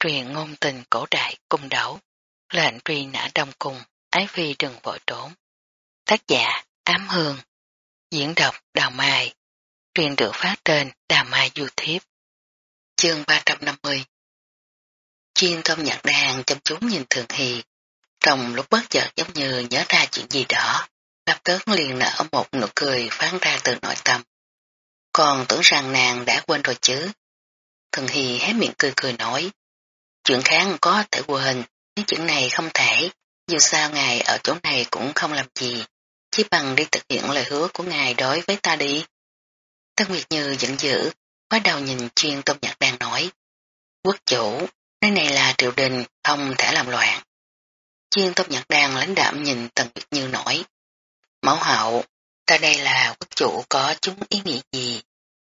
truyền ngôn tình cổ đại cung đấu, lệnh truy nã đông cung, ái phi đừng vội trốn. Tác giả Ám Hương, diễn đọc Đào Mai, truyền được phát trên Đào Mai YouTube. Chương 350 Chiên tôm nhạc đàn chăm chú nhìn Thường Hì, trong lúc bất chợt giống như nhớ ra chuyện gì đó, lập tức liền nở một nụ cười phán ra từ nội tâm. Còn tưởng rằng nàng đã quên rồi chứ. Thường Hì hé miệng cười cười nói, chuyện khác có thể quên, nếu chuyện này không thể, dù sao ngài ở chỗ này cũng không làm gì, chỉ bằng đi thực hiện lời hứa của ngài đối với ta đi. Tân Nguyệt Như giận dữ, bắt đầu nhìn chuyên tôn nhạc đang nói. Quốc chủ, nơi này là triều đình, không thể làm loạn. Chuyên tôn nhạc đang lãnh đạm nhìn Tần Nguyệt Như nói. Mẫu hậu, ta đây là quốc chủ có chúng ý nghĩa gì?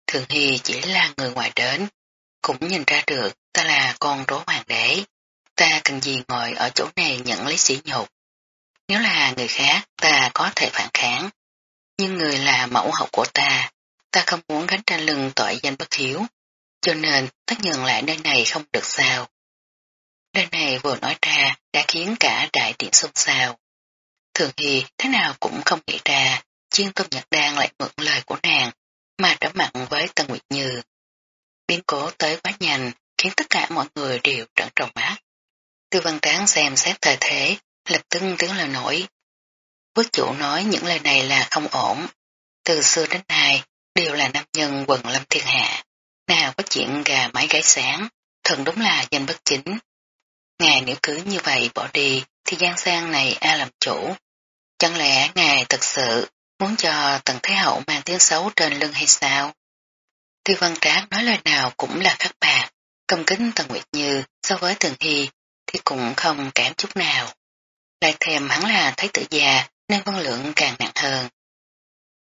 Thường Hy chỉ là người ngoài đến, cũng nhìn ra được ta là con rối hoàng đế. Ta cần gì ngồi ở chỗ này nhận lấy sỉ nhục. Nếu là người khác, ta có thể phản kháng. Nhưng người là mẫu hậu của ta, ta không muốn gánh trên lưng tội danh bất hiếu. Cho nên, tất nhường lại nơi này không được sao. Nơi này vừa nói ra đã khiến cả đại điện xôn xao. Thường thì thế nào cũng không nghĩ ra, chuyên tôn nhật đan lại mượn lời của nàng, mà trở mặn với Tân Nguyệt Như. Biến cố tới quá nhanh, khiến tất cả mọi người đều trợn tròn mắt. Tư văn Tán xem xét thời thế, lập tức tiếng lời nổi. Quốc chủ nói những lời này là không ổn. Từ xưa đến nay, đều là nam nhân quần lâm thiên hạ. Nào có chuyện gà mái gái sáng, thần đúng là danh bất chính. Ngài nếu cứ như vậy bỏ đi, thì gian sang này ai làm chủ? Chẳng lẽ ngài thật sự muốn cho tần Thế Hậu mang tiếng xấu trên lưng hay sao? Tiêu văn trác nói lời nào cũng là khắc bạc, công kính tần Nguyệt Như so với Thường Hy thì cũng không kém chút nào. Lại thèm hắn là thấy tự già nên văn lượng càng nặng hơn.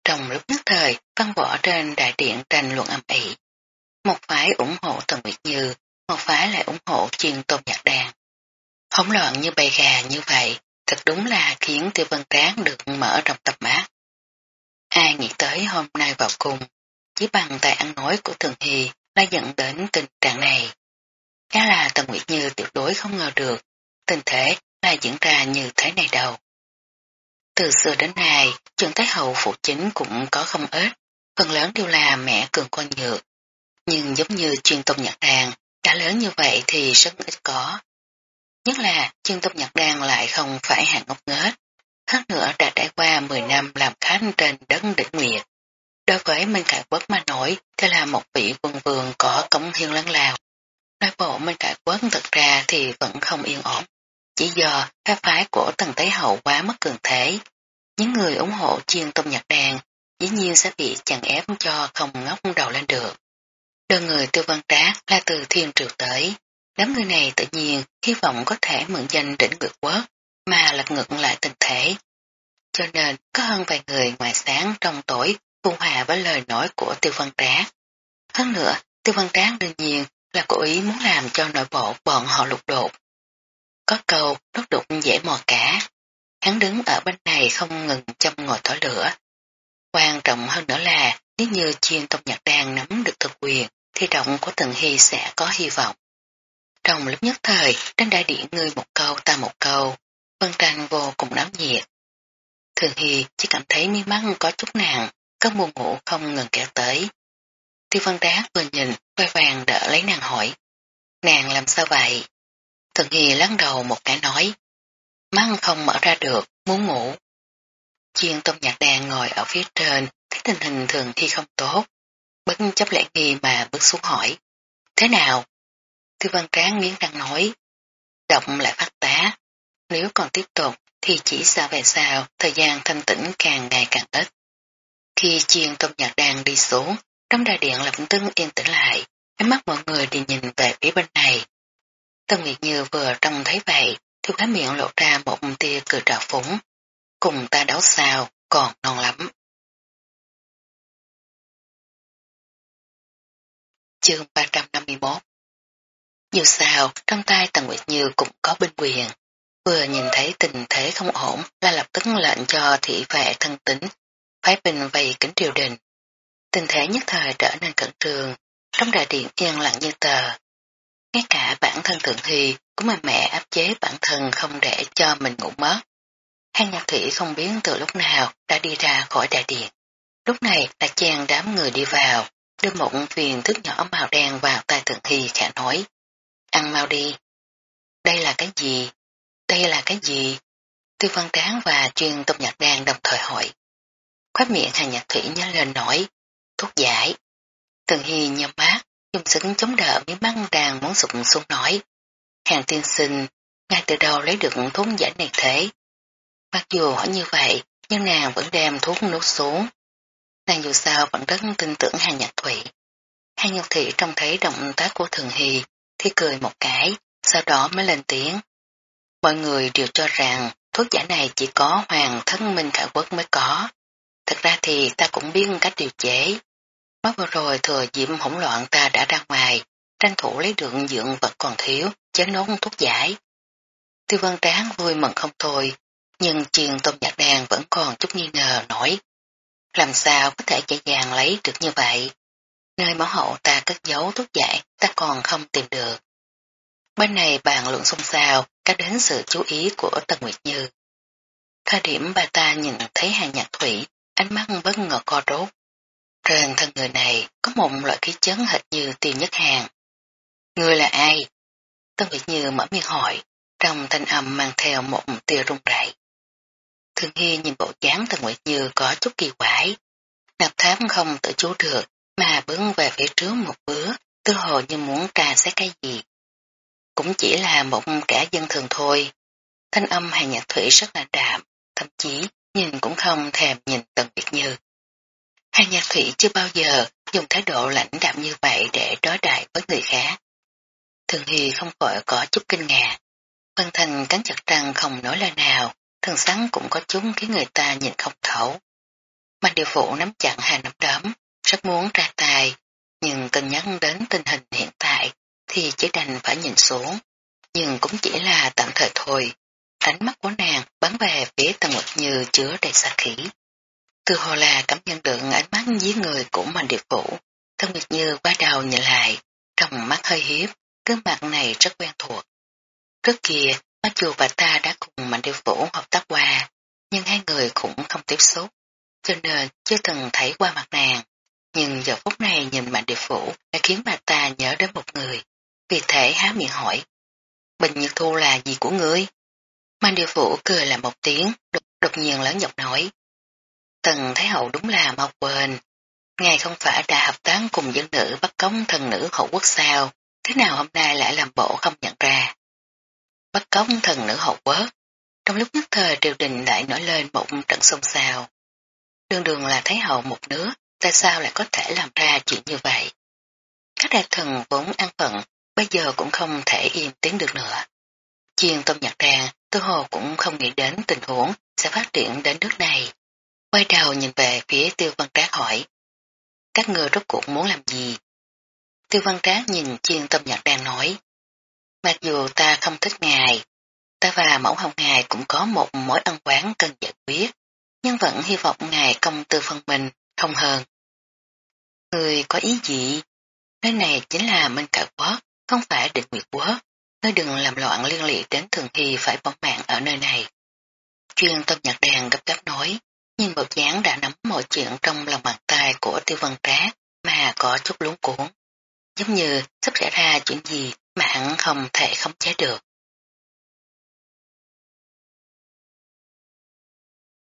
Trong lúc nhất thời, văn võ trên đại điện tranh luận âm ỉ. Một phái ủng hộ Tần Nguyệt Như, một phái lại ủng hộ chuyên tôn nhạc đàn. Hỗn loạn như bầy gà như vậy, thật đúng là khiến tiêu văn tráng được mở rộng tập mát. Ai nghĩ tới hôm nay vào cùng, chỉ bằng tài ăn nói của Thường Hy đã dẫn đến tình trạng này. Khá là Tần Nguyệt Như tuyệt đối không ngờ được, tình thể là diễn ra như thế này đâu. Từ xưa đến nay, trường Thái Hậu phụ chính cũng có không ít, phần lớn đều là mẹ cường con nhược. Nhưng giống như chuyên tông nhạc đàn, đã lớn như vậy thì rất ít có. Nhất là chuyên tông nhạc đàn lại không phải hạng ngốc nghếch, hơn nữa đã trải qua 10 năm làm khách trên đất đỉnh nguyệt. Đối với Minh Khải Quốc mà nổi thì là một vị quân vương có cống hiến lớn lao. Nói bộ Minh Khải Quốc thật ra thì vẫn không yên ổn. Chỉ do các phái của Tần Tế Hậu quá mất cường thế. Những người ủng hộ chiên tôm nhạc đàn, dĩ nhiên sẽ bị chặn ép cho không ngóc đầu lên được. Đơn người tư văn trác là từ thiên triều tới. Đám người này tự nhiên hy vọng có thể mượn danh đỉnh ngược quốc, mà lật ngược lại tình thể. Cho nên có hơn vài người ngoài sáng trong tối phung hòa với lời nói của tiêu văn trác. Hơn nữa, tiêu văn trác đương nhiên là cố ý muốn làm cho nội bộ bọn họ lục đột. Có câu đốt đục dễ mò cả. Hắn đứng ở bên này không ngừng châm ngồi thổi lửa. Quan trọng hơn nữa là nếu như chiên tông nhạc đàn nắm được thực quyền thì động của Tần Hy sẽ có hy vọng. Trong lúc nhất thời, trên đại điện ngươi một câu ta một câu, phân tranh vô cùng náo nhiệt. Thường Hy chỉ cảm thấy mi mắt có chút nặng, cơn buồn ngủ không ngừng kéo tới. Tiêu văn đá vừa nhìn, quay vàng đỡ lấy nàng hỏi. Nàng làm sao vậy? Thường Hy lắc đầu một cái nói. Mắt không mở ra được, muốn ngủ. Chiên tôm nhạc đàn ngồi ở phía trên, thấy tình hình thường Hy không tốt. Bất chấp lẽ nghi mà bước xuống hỏi. Thế nào? Tiêu văn tráng nghiến răng nói. Động lại phát tá. Nếu còn tiếp tục thì chỉ xa về sau thời gian thanh tĩnh càng ngày càng ít. Khi chiên tôm nhạc đàn đi xuống, trong đại điện lập tức yên tĩnh lại, ánh mắt mọi người đi nhìn về phía bên này. Tân Nguyệt Như vừa trông thấy vậy, thì khá miệng lộ ra một tia cười trào phúng. Cùng ta đấu sao, còn non lắm. Chương 351 Dù sao, trong tay Tần Nguyệt Như cũng có binh quyền. Vừa nhìn thấy tình thế không ổn là lập tức lệnh cho thị vệ thân tính, phái binh vây kính triều đình. Tình thế nhất thời trở nên cẩn trường, trong đại điện yên lặng như tờ. Ngay cả bản thân Thượng Hy cũng mạnh mẽ áp chế bản thân không để cho mình ngủ mất. Hàng nhạc thủy không biết từ lúc nào đã đi ra khỏi đại điện. Lúc này là chen đám người đi vào, đưa một viên thức nhỏ màu đen vào tay Thượng Hy khả nói. Ăn mau đi. Đây là cái gì? Đây là cái gì? Tư văn tráng và chuyên tông nhạc đan đồng thời hỏi. Khóe miệng hàng nhạc thủy nhớ lên nói. Thuốc giải. Thường Hy nhầm mát, dùng sức chống đỡ miếng băng đàn muốn sụp xuống nói. Hàng tiên sinh, ngay từ đầu lấy được thuốc giải này thế. Mặc dù hỏi như vậy, nhưng nàng vẫn đem thuốc nuốt xuống. Nàng dù sao vẫn rất tin tưởng hàng nhạc thủy. Hà nhạc thủy trông thấy động tác của Thường Hy thì cười một cái, sau đó mới lên tiếng. Mọi người đều cho rằng thuốc giả này chỉ có hoàng thân minh cả quốc mới có. Thật ra thì ta cũng biết cách điều chế. Mới vừa rồi thừa diễm hỗn loạn ta đã ra ngoài, tranh thủ lấy được dưỡng vật còn thiếu, chế nốt thuốc giải. Tiêu văn tráng vui mừng không thôi, nhưng chiền tôm nhạc đàn vẫn còn chút nghi ngờ nổi. Làm sao có thể dễ dàng lấy được như vậy? Nơi máu hậu ta cất giấu thuốc giải ta còn không tìm được. Bên này bàn luận xung xao, các đến sự chú ý của Tần Nguyệt Như. Thời điểm bà ta nhìn thấy hàng nhạc thủy, ánh mắt bất ngờ co rốt. Trên thân người này có một loại khí chấn hệt như tiền nhất hàng. Người là ai? Tân Việt Như mở miệng hỏi, trong thanh âm mang theo một tia rung rẩy. Thường Hy nhìn bộ dáng tân Nguyệt Như có chút kỳ quái. Nạp thám không tự chú được, mà bước về phía trước một bước, tư hồ như muốn trà xét cái gì. Cũng chỉ là một kẻ dân thường thôi. Thanh âm hàng nhạc thủy rất là đạm, thậm chí nhìn cũng không thèm nhìn Tần Việt Như. hai nhạc thủy chưa bao giờ dùng thái độ lãnh đạm như vậy để đối đại với người khác. Thường Hy không khỏi có chút kinh ngạc. Vân Thành cắn chặt răng không nói lời nào, thần sáng cũng có chúng khiến người ta nhìn không thấu. Mạnh điều phụ nắm chặt hai nắm đấm, rất muốn ra tài, nhưng cân nhắc đến tình hình hiện tại thì chỉ đành phải nhìn xuống, nhưng cũng chỉ là tạm thời thôi. Ánh mắt của nàng bắn về phía tầng ngực Như chứa đầy xa khỉ. Từ hồ là cảm nhận được ánh mắt dưới người của Mạnh Điệp Vũ, Tần Nguyệt Như qua đầu nhìn lại, trong mắt hơi hiếp, gương mặt này rất quen thuộc. Trước kia, mặc dù bà ta đã cùng Mạnh Điệp Vũ hợp tác qua, nhưng hai người cũng không tiếp xúc, cho nên chưa từng thấy qua mặt nàng. Nhưng giờ phút này nhìn Mạnh địa Vũ đã khiến bà ta nhớ đến một người. Vì thể há miệng hỏi. Bình Nhật Thu là gì của ngươi? Mang điều Vũ cười là một tiếng, đột, đột nhiên lớn giọng nói. Tần Thái Hậu đúng là mau quên. Ngài không phải đã hợp tán cùng dân nữ bắt cống thần nữ hậu quốc sao, thế nào hôm nay lại làm bộ không nhận ra. Bắt cống thần nữ hậu quốc, trong lúc nhất thời triều đình lại nổi lên một trận xôn xao. Đường đường là Thái Hậu một nước, tại sao lại có thể làm ra chuyện như vậy? Các đại thần vốn an phận, bây giờ cũng không thể im tiếng được nữa. Chiên tôm nhặt đàn, tư hồ cũng không nghĩ đến tình huống sẽ phát triển đến nước này. Quay đầu nhìn về phía tiêu văn trác hỏi. Các người rốt cuộc muốn làm gì? Tiêu văn trác nhìn chiên tôm nhật đàn nói. Mặc dù ta không thích ngài, ta và mẫu hồng ngài cũng có một mối ân quán cần giải quyết, nhưng vẫn hy vọng ngài công tư phân mình, không hơn. Người có ý gì? Nơi này chính là Minh Cả Quốc, không phải định nguyệt quốc. Ngươi đừng làm loạn liên lị đến thường hy phải bỏ mạng ở nơi này. Chuyên tâm nhạc đàn gấp gáp nói, nhưng bộ dáng đã nắm mọi chuyện trong lòng bàn tay của tiêu văn trác mà có chút lúng cuốn. Giống như sắp xảy ra chuyện gì mà hắn không thể khống chế được.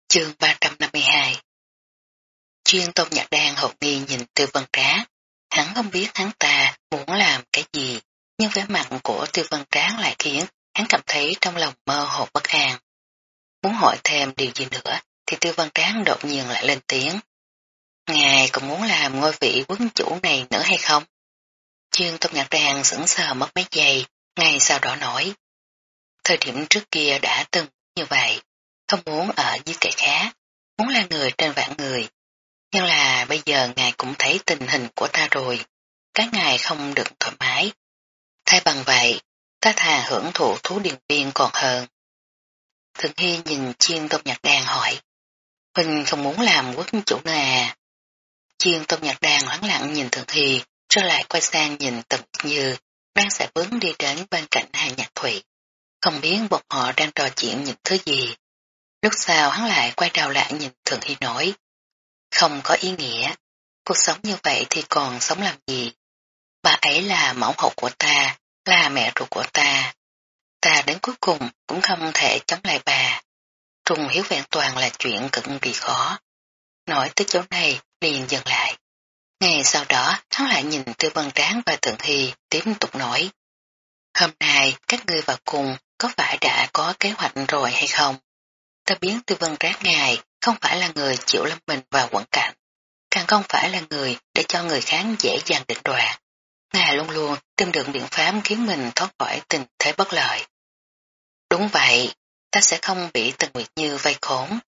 Chương 352 Chuyên tôn nhạc đàn hột nghi nhìn tiêu văn trác Hắn không biết hắn ta muốn làm cái gì, nhưng vẻ mặt của tiêu văn tráng lại khiến hắn cảm thấy trong lòng mơ hồ bất an. Muốn hỏi thêm điều gì nữa, thì tiêu văn tráng đột nhiên lại lên tiếng. Ngài còn muốn làm ngôi vị quân chủ này nữa hay không? Chuyên tông nhạc đàn sững sờ mất mấy giây, ngay sau đó nói. Thời điểm trước kia đã từng như vậy, không muốn ở dưới kẻ khác, muốn là người trên vạn người, nhưng là bây giờ ngài cũng thấy tình hình của ta rồi, các ngài không được thoải mái. Thay bằng vậy, ta thà hưởng thụ thú điền viên còn hơn. Thường Hy nhìn chiên tôm nhạc đàn hỏi, Huynh không muốn làm quốc chủ nữa à? Chiên tôm nhạc đàn hoảng lặng nhìn Thường Hy, rồi lại quay sang nhìn Tần Như, đang sẽ bước đi đến bên cạnh hàng Nhạc Thủy. Không biết bọn họ đang trò chuyện những thứ gì. Lúc sau hắn lại quay đầu lại nhìn Thường Hy nói. Không có ý nghĩa. Cuộc sống như vậy thì còn sống làm gì? Bà ấy là mẫu hậu của ta, là mẹ ruột của ta. Ta đến cuối cùng cũng không thể chống lại bà. Trùng hiếu vẹn toàn là chuyện cực kỳ khó. Nói tới chỗ này liền dừng lại. Ngày sau đó hắn lại nhìn Tư Vân Tráng và Thượng Hy tiếp tục nói. Hôm nay các ngươi vào cùng có phải đã có kế hoạch rồi hay không? Ta biến Tư Vân Tráng ngài không phải là người chịu lâm mình vào quẩn cảnh, càng không phải là người để cho người khác dễ dàng định đoạt. Ngài luôn luôn tìm được biện pháp khiến mình thoát khỏi tình thế bất lợi. Đúng vậy, ta sẽ không bị Tần Nguyệt Như vây khốn.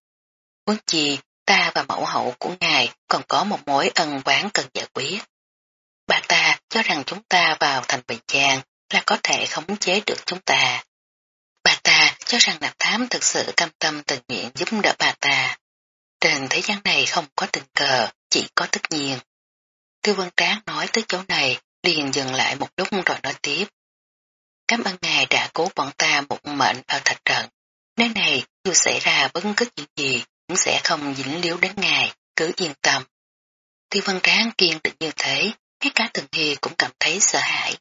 Muốn chi, ta và mẫu hậu của ngài còn có một mối ân quán cần giải quyết. Bà ta cho rằng chúng ta vào thành Bình Giang là có thể khống chế được chúng ta. Bà ta cho rằng nạp thám thực sự cam tâm tình nguyện giúp đỡ bà ta. Trên thế gian này không có tình cờ, chỉ có tất nhiên. Tư Vân Tráng nói tới chỗ này, liền dừng lại một lúc rồi nói tiếp. Cảm ơn ngài đã cứu bọn ta một mệnh ở thạch trận. Nơi này, dù xảy ra bất cứ chuyện gì, cũng sẽ không dính liếu đến ngài, cứ yên tâm. Tiêu Văn Tráng kiên định như thế, ngay cả Từng hi cũng cảm thấy sợ hãi.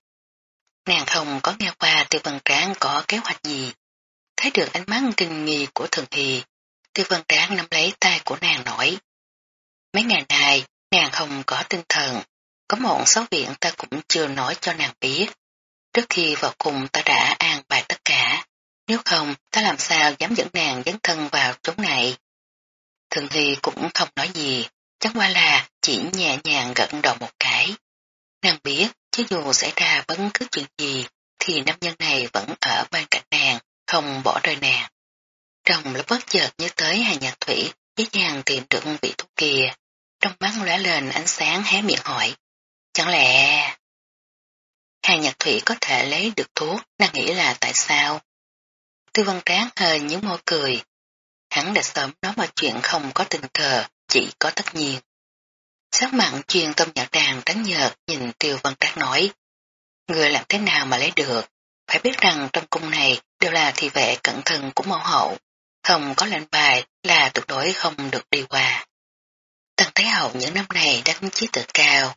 Nàng không có nghe qua Tiêu Văn Tráng có kế hoạch gì. Thấy được ánh mắt kinh nghi của Thường hi, Tiêu Văn Tráng nắm lấy tay của nàng nói. Mấy ngày nay, nàng không có tinh thần, có một số viện ta cũng chưa nói cho nàng biết. Trước khi vào cùng ta đã an bài tất cả, nếu không ta làm sao dám dẫn nàng dấn thân vào chỗ này. Thường Hy cũng không nói gì, chẳng qua là chỉ nhẹ nhàng gật đầu một cái. Nàng biết, chứ dù xảy ra bất cứ chuyện gì, thì nam nhân này vẫn ở bên cạnh nàng, không bỏ rơi nàng. Trong lúc bất chợt nhớ tới hàng nhạc thủy, dễ dàng tìm được vị thuốc kia. Trong mắt lóe lên ánh sáng hé miệng hỏi. Chẳng lẽ... Hàng nhạc thủy có thể lấy được thuốc, đang nghĩ là tại sao? Tư văn tráng hơi nhớ môi cười. Hắn đã sớm nói mọi chuyện không có tình cờ, chỉ có tất nhiên. Sắc mặn chuyên tâm nhạc đàn trắng nhợt nhìn tiêu văn tráng nói. Người làm thế nào mà lấy được? Phải biết rằng trong cung này đều là thị vệ cẩn thận của mẫu hậu. Không có lệnh bài là tuyệt đối không được đi qua. Tần Thái Hậu những năm này đã chí tự cao,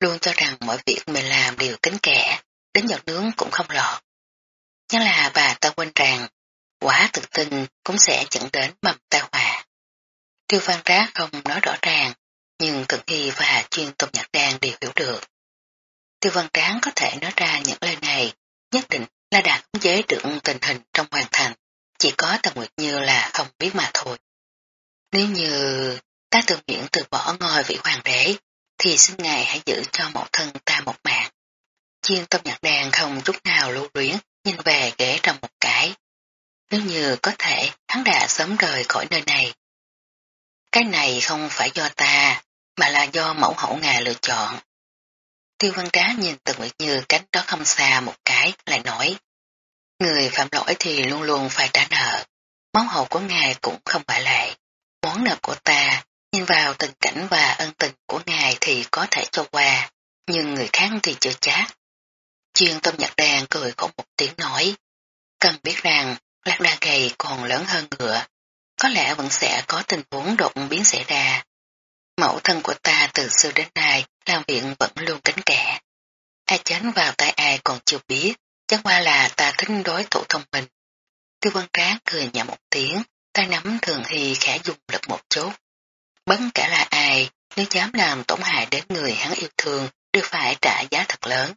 luôn cho rằng mọi việc mình làm đều kính kẻ, đến giọt nướng cũng không lọt. Nhưng là bà ta quên rằng, quá tự tin cũng sẽ dẫn đến mầm tai họa. Tiêu văn trá không nói rõ ràng, nhưng Thượng Hy và chuyên Tộc nhạc đang đều hiểu được. Tiêu văn tráng có thể nói ra những lời này, nhất định là đã khống chế được tình hình trong hoàn thành, chỉ có Tần Nguyệt Như là không biết mà thôi. Nếu như ta tự nguyện từ bỏ ngôi vị hoàng đế, thì xin ngài hãy giữ cho một thân ta một mạng. Chiên tâm nhạc đàn không chút nào lưu luyến, nhìn về ghế trong một cái. Nếu như có thể, hắn đã sớm rời khỏi nơi này. Cái này không phải do ta, mà là do mẫu hậu ngài lựa chọn. Tiêu văn trá nhìn Tần Nguyệt Như cách đó không xa một cái, lại nói. Người phạm lỗi thì luôn luôn phải trả nợ. Máu hậu của ngài cũng không phải lệ. Món nợ của ta Nhìn vào tình cảnh và ân tình của ngài thì có thể cho qua, nhưng người khác thì chưa chắc. Chuyên tâm nhạc đàn cười khổ một tiếng nói. Cần biết rằng, lạc đà gầy còn lớn hơn ngựa. Có lẽ vẫn sẽ có tình huống đột biến xảy ra. Mẫu thân của ta từ xưa đến nay làm việc vẫn luôn cánh kẻ. Ai chánh vào tay ai còn chưa biết, chắc qua là ta tính đối thủ thông minh. Tiêu văn tráng cười nhẹ một tiếng, tay nắm thường hy khẽ dùng lực một chút. Bất cả là ai, nếu dám làm tổn hại đến người hắn yêu thương, đều phải trả giá thật lớn.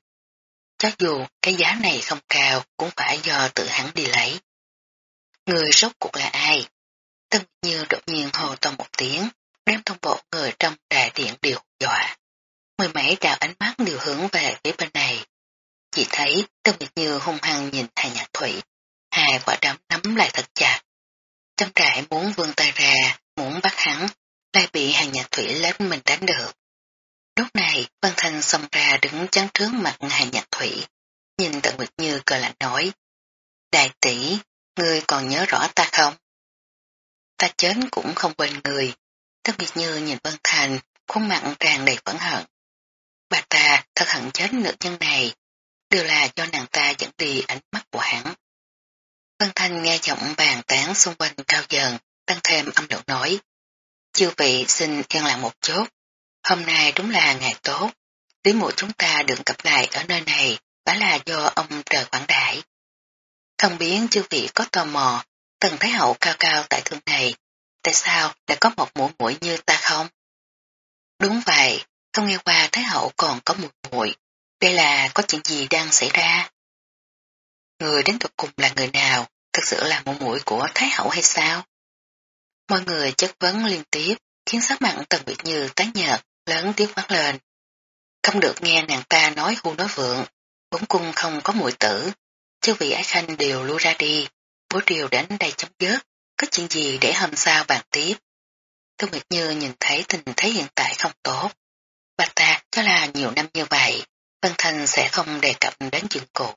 Cho dù cái giá này không cao, cũng phải do tự hắn đi lấy. Người rốt cuộc là ai? Tân như đột nhiên hồ to một tiếng, đem thông bộ người trong đại điện đều dọa. Mười mấy đạo ánh mắt đều hướng về phía bên này. Chỉ thấy Tân Nguyệt Như hung hăng nhìn hai nhạc thủy, hai quả đấm nắm lại thật chặt. Trong trại muốn vươn tay ra, muốn bắt hắn, lại bị hàng nhạc thủy lấy mình đánh được. Lúc này, Văn Thanh xông ra đứng chắn trước mặt hàng nhạc thủy, nhìn tận Nguyệt Như cờ lạnh nói, Đại tỷ, ngươi còn nhớ rõ ta không? Ta chết cũng không quên người. Tân Nguyệt Như nhìn Vân Thành, khuôn mặt tràn đầy phẫn hận. Bà ta thật hận chết nữ nhân này. đều là do nàng ta dẫn đi ánh mắt của hắn. Vân Thanh nghe giọng bàn tán xung quanh cao dần, tăng thêm âm lượng nói. Chư vị xin yên lặng một chút, hôm nay đúng là ngày tốt, lý mụ chúng ta được gặp lại ở nơi này, phải là do ông trời quảng đại. Không biết chư vị có tò mò, tần thái hậu cao cao tại thương này, tại sao lại có một mũi mũi như ta không? Đúng vậy, không nghe qua thái hậu còn có một mũi, đây là có chuyện gì đang xảy ra? Người đến tục cùng là người nào, thực sự là mũi mũi của thái hậu hay sao? Mọi người chất vấn liên tiếp, khiến sắc mặn tần biệt như tái nhợt, lớn tiếng quát lên. Không được nghe nàng ta nói hưu nói vượng, bốn cung không có mũi tử, chứ vị ái khanh đều lui ra đi, bố triều đến đây chấm dứt, có chuyện gì để hôm sau bàn tiếp. Tô Nguyệt Như nhìn thấy tình thế hiện tại không tốt. Bà ta cho là nhiều năm như vậy, Vân Thành sẽ không đề cập đến chuyện cũ.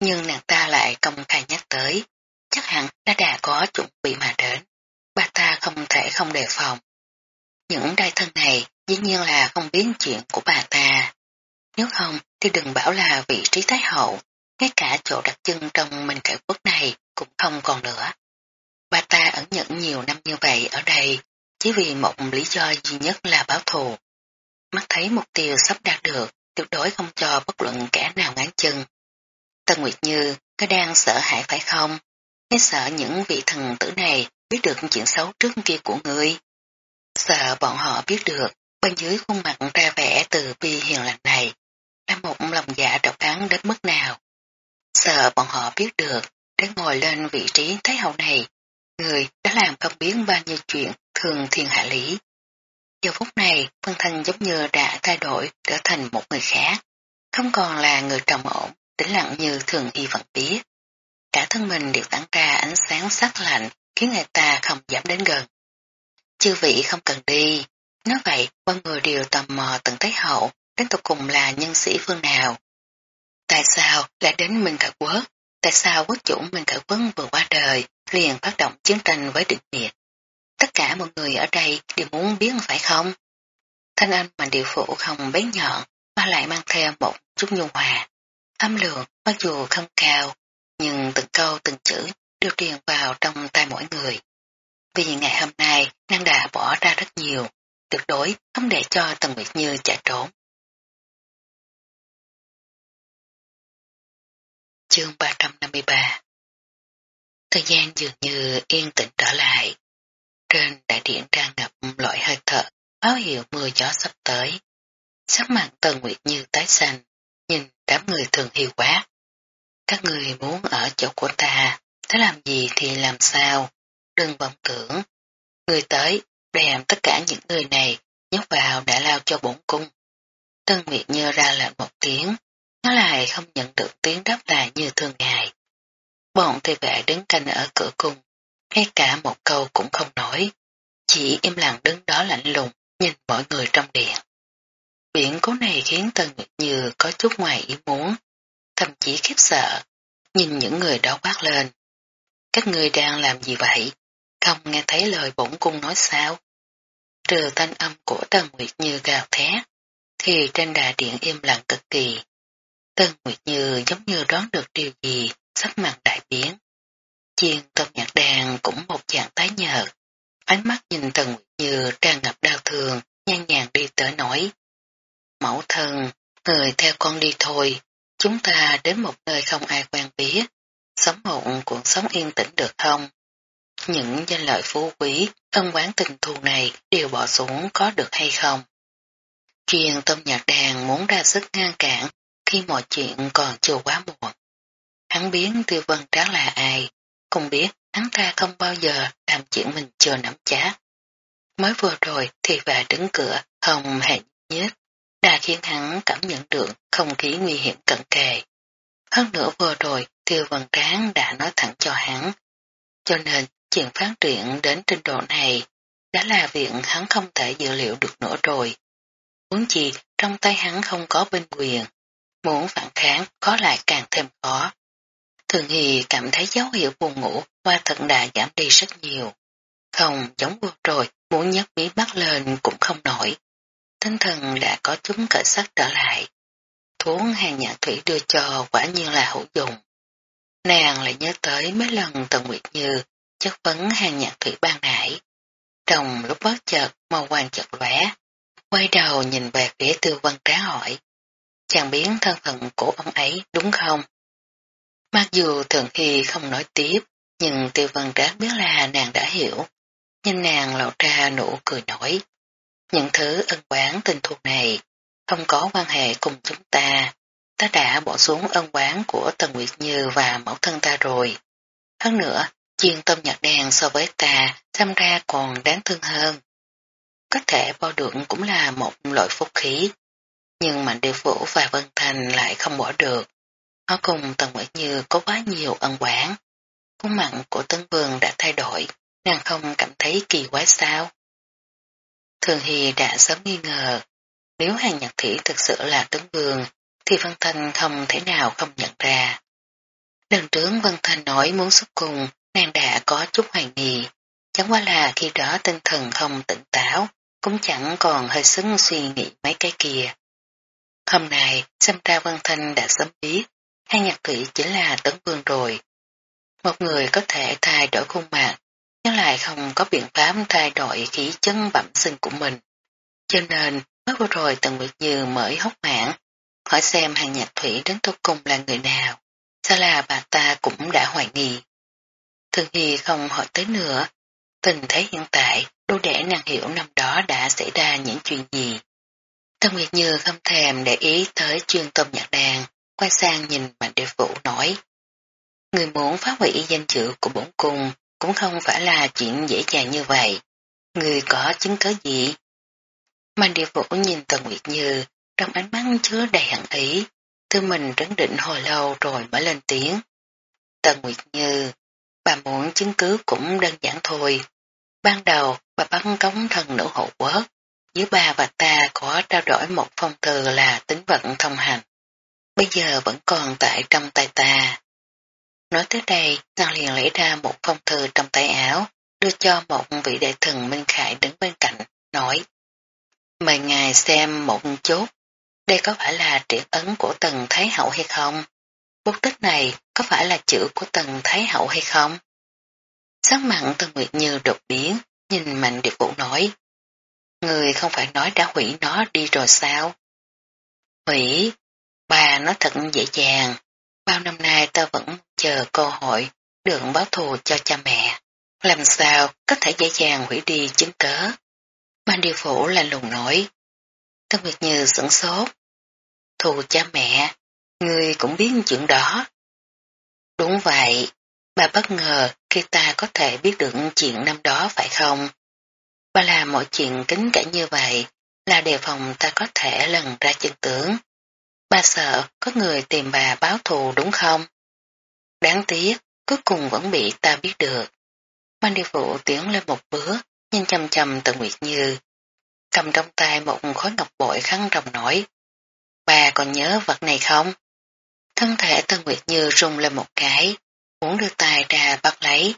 Nhưng nàng ta lại công khai nhắc tới, chắc hẳn đã đã có chuẩn bị mà đến. Bà ta không thể không đề phòng. Những đai thân này dĩ nhiên là không biết chuyện của bà ta. Nếu không thì đừng bảo là vị trí thái hậu, ngay cả chỗ đặt chân trong mình cải quốc này cũng không còn nữa. Bà ta ẩn nhẫn nhiều năm như vậy ở đây, chỉ vì một lý do duy nhất là báo thù. Mắt thấy mục tiêu sắp đạt được, tuyệt đối không cho bất luận kẻ nào ngán chân. Tân Nguyệt Như, có đang sợ hãi phải không? Hay sợ những vị thần tử này biết được chuyện xấu trước kia của người, Sợ bọn họ biết được, bên dưới khuôn mặt ra vẻ từ bi hiền lành này, là một lòng dạ độc ác đến mức nào. Sợ bọn họ biết được, để ngồi lên vị trí thái hậu này, người đã làm không biến bao nhiêu chuyện thường thiên hạ lý. Giờ phút này, phân Thanh giống như đã thay đổi trở thành một người khác, không còn là người trầm ổn, tĩnh lặng như thường y vẫn biết. Cả thân mình đều tản ra ánh sáng sắc lạnh, khiến người ta không dám đến gần. Chư vị không cần đi, nói vậy mọi người đều tò mò tận thấy hậu, đến tục cùng là nhân sĩ phương nào. Tại sao lại đến Minh Khải Quốc? Tại sao quốc chủ Minh Khải Quốc vừa qua đời, liền phát động chiến tranh với định nhiệt? Tất cả mọi người ở đây đều muốn biết phải không? Thanh âm mà điều phụ không bén nhọn, mà lại mang theo một chút nhu hòa. Âm lượng mặc dù không cao, nhưng từng câu từng chữ đều truyền vào trong tay mỗi người. Vì ngày hôm nay, nàng đã bỏ ra rất nhiều, tuyệt đối không để cho Tần Nguyệt Như chạy trốn. Chương 353 Thời gian dường như yên tĩnh trở lại. Trên đại điện đang ngập loại hơi thở, báo hiệu mưa gió sắp tới. Sắc mặt Tần Nguyệt Như tái xanh, nhìn đám người thường hiệu quá. Các người muốn ở chỗ của ta, thế làm gì thì làm sao, đừng vọng tưởng. Người tới, đem tất cả những người này nhốt vào đã lao cho bổn cung. Tân Nguyệt Như ra lệnh một tiếng, nó lại không nhận được tiếng đáp lại như thường ngày. Bọn thị vệ đứng canh ở cửa cung, ngay cả một câu cũng không nói, chỉ im lặng đứng đó lạnh lùng nhìn mọi người trong điện. Biển cố này khiến Tân Nguyệt Như có chút ngoài ý muốn, thậm chí khiếp sợ, nhìn những người đó quát lên. Các người đang làm gì vậy? Không nghe thấy lời bổn cung nói sao? Trừ thanh âm của Tân Nguyệt Như gào thét, thì trên đà điện im lặng cực kỳ. Tân Nguyệt Như giống như đoán được điều gì, sắc mặt đại biến. Chiên tôm nhạc đàn cũng một dạng tái nhợt. Ánh mắt nhìn Tân Nguyệt Như tràn ngập đau thương, nhăn nhàng đi tới nói. Mẫu thân, người theo con đi thôi, chúng ta đến một nơi không ai quen biết, sống một cuộc sống yên tĩnh được không? Những danh lợi phú quý, ân quán tình thù này đều bỏ xuống có được hay không? Truyền tôm nhạc đàn muốn ra sức ngăn cản khi mọi chuyện còn chưa quá muộn. Hắn biến tiêu vân tráng là ai, không biết hắn ta không bao giờ làm chuyện mình chưa nắm chát. Mới vừa rồi thì và đứng cửa không hề nhất, đã khiến hắn cảm nhận được không khí nguy hiểm cận kề. Hơn nữa vừa rồi tiêu văn tráng đã nói thẳng cho hắn, cho nên chuyện phát triển đến trình độ này đã là việc hắn không thể dự liệu được nữa rồi. Muốn gì trong tay hắn không có binh quyền, muốn phản kháng khó lại càng thêm khó. Thường Hì cảm thấy dấu hiệu buồn ngủ qua thận đã giảm đi rất nhiều. Không giống vừa rồi, muốn nhấc mí mắt lên cũng không nổi. Tinh thần đã có chúng cởi sắc trở lại thuốc hàng nhạc thủy đưa cho quả nhiên là hữu dụng. Nàng lại nhớ tới mấy lần Tần Nguyệt Như chất vấn hàng nhạc thủy ban nãy. Trong lúc bất chợt màu hoàng chợt lóe, quay đầu nhìn về phía tư văn trá hỏi. Chàng biến thân phận của ông ấy đúng không? Mặc dù thường khi không nói tiếp, nhưng tiêu văn trá biết là nàng đã hiểu. Nhưng nàng lộ ra nụ cười nổi. Những thứ ân quán tình thuộc này không có quan hệ cùng chúng ta. Ta đã bỏ xuống ân quán của Tần Nguyệt Như và mẫu thân ta rồi. Hơn nữa, chiên tôm nhạc đèn so với ta xem ra còn đáng thương hơn. Có thể bao được cũng là một loại phúc khí, nhưng Mạnh Điều Vũ và Vân Thành lại không bỏ được. Họ cùng Tần Nguyệt Như có quá nhiều ân quán. Khuôn mặn của Tấn Vương đã thay đổi, nàng không cảm thấy kỳ quái sao. Thường Hy đã sớm nghi ngờ, nếu hàng nhạc thủy thực sự là tướng Vương, thì Vân Thanh không thể nào không nhận ra. Lần trước Vân Thanh nói muốn xuất cùng, nàng đã có chút hoài nghi, chẳng qua là khi đó tinh thần không tỉnh táo, cũng chẳng còn hơi xứng suy nghĩ mấy cái kia. Hôm nay, xem ra Vân Thanh đã sớm biết, hai nhạc thủy chỉ là Tấn Vương rồi. Một người có thể thay đổi khuôn mặt, nhưng lại không có biện pháp thay đổi khí chân bẩm sinh của mình. Cho nên, mới vừa rồi Tần Nguyệt Như mới hốc mạng, hỏi xem hàng nhạc thủy đến tốt cung là người nào. Sao là bà ta cũng đã hoài nghi. Thường Hy không hỏi tới nữa, tình thế hiện tại đủ để nàng hiểu năm đó đã xảy ra những chuyện gì. Tần Nguyệt Như không thèm để ý tới chuyên tâm nhạc đàn, quay sang nhìn Mạnh Địa Vũ nói. Người muốn phá hủy danh dự của bổn cung cũng không phải là chuyện dễ dàng như vậy. Người có chứng cớ gì? Mạnh Địa Vũ nhìn Tần Nguyệt Như, trong ánh mắt chứa đầy hẳn ý, tư mình trấn định hồi lâu rồi mới lên tiếng. Tần Nguyệt Như, bà muốn chứng cứ cũng đơn giản thôi. Ban đầu, bà bắn cống thần nữ hộ quốc, giữa bà và ta có trao đổi một phong thư là tính vận thông hành. Bây giờ vẫn còn tại trong tay ta. Nói tới đây, nàng liền lấy ra một phong thư trong tay áo, đưa cho một vị đại thần Minh Khải đứng bên cạnh, nói Mời ngài xem một chút, đây có phải là triển ấn của tần Thái Hậu hay không? Bút tích này có phải là chữ của tần Thái Hậu hay không? Sáng mặn Tần Nguyệt Như đột biến, nhìn Mạnh Điệp vụ nói Người không phải nói đã hủy nó đi rồi sao? Hủy, bà nói thật dễ dàng. Bao năm nay ta vẫn chờ cơ hội được báo thù cho cha mẹ. Làm sao có thể dễ dàng hủy đi chứng cớ? Ban điều phủ là lùng nổi. Tân Nguyệt Như sửng sốt. Thù cha mẹ, người cũng biết chuyện đó. Đúng vậy, bà bất ngờ khi ta có thể biết được chuyện năm đó phải không? Bà làm mọi chuyện kính cẩn như vậy là đề phòng ta có thể lần ra chân tướng. Bà sợ có người tìm bà báo thù đúng không? Đáng tiếc, cuối cùng vẫn bị ta biết được. Mang đi phụ tiến lên một bước, nhìn chầm chầm tự Nguyệt Như. Cầm trong tay một khối ngọc bội khăn rồng nổi. Bà còn nhớ vật này không? Thân thể Tân Nguyệt Như rung lên một cái, muốn đưa tay ra bắt lấy,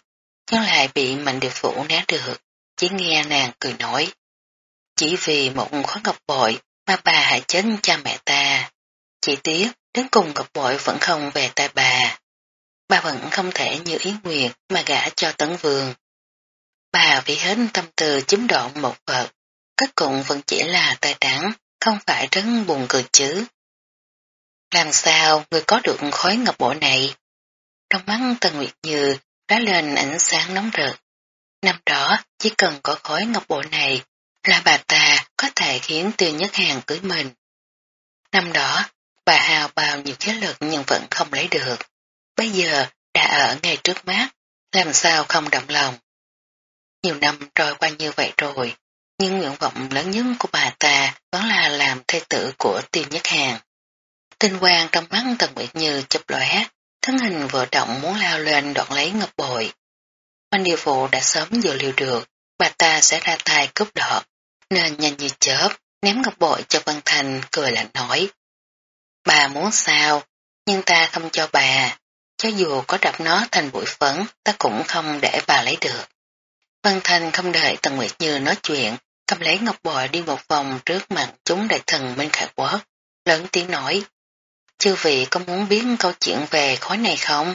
nhưng lại bị mạnh điệp phủ né được chỉ nghe nàng cười nói. Chỉ vì một khóa ngọc bội mà bà hại chết cha mẹ ta. Chỉ tiếc, đến cùng ngọc bội vẫn không về tay bà. Bà vẫn không thể như ý nguyện mà gả cho tấn vương. Bà vì hết tâm tư chiếm đoạn một vật, kết cụng vẫn chỉ là tài trắng, không phải rất buồn cười chứ. Làm sao người có được khói ngọc bộ này? Trong mắt Tần Nguyệt Như đã lên ánh sáng nóng rực. Năm đó, chỉ cần có khối ngọc bộ này là bà ta có thể khiến tiêu nhất hàng cưới mình. Năm đó, bà hào bao nhiêu thế lực nhưng vẫn không lấy được. Bây giờ đã ở ngay trước mắt, làm sao không động lòng. Nhiều năm trôi qua như vậy rồi, nhưng nguyện vọng lớn nhất của bà ta vẫn là làm thê tử của tiêu nhất hàng. Tinh quang trong mắt Tần Nguyệt Như chụp lóe, thân hình vừa động muốn lao lên đoạn lấy ngập bội. Quan điều vụ đã sớm dự liệu được, bà ta sẽ ra tay cướp đoạt, nên nhanh như chớp, ném ngọc bội cho Văn Thành cười lạnh nói. Bà muốn sao, nhưng ta không cho bà, cho dù có đập nó thành bụi phấn, ta cũng không để bà lấy được. Văn Thành không đợi Tần Nguyệt Như nói chuyện, cầm lấy ngọc bội đi một vòng trước mặt chúng đại thần bên khải quốc, lớn tiếng nói, chư vị có muốn biết câu chuyện về khối này không?